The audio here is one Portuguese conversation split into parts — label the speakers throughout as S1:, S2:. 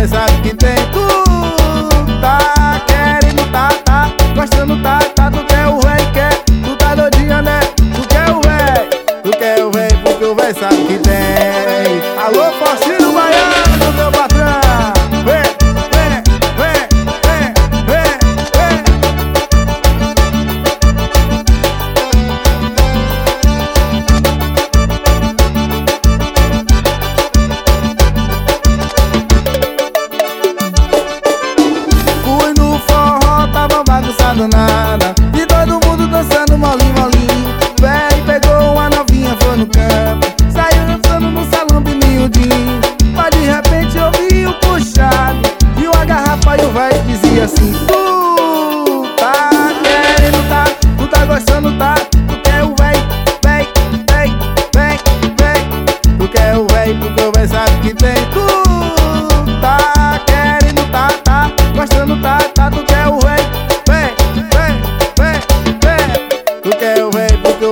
S1: véi sabe que tem. Tu tá querendo tá, tá Gostando tá, tá Tu quer o véi, quer, tu tá doidinha né? Tu quer o véi, tu quer o véi Porque o véi sabe que tem. Alô, patrão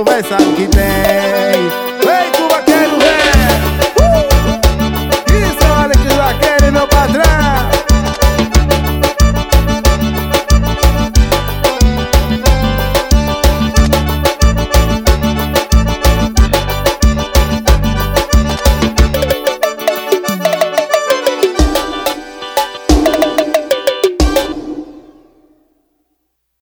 S1: vai saber que tem.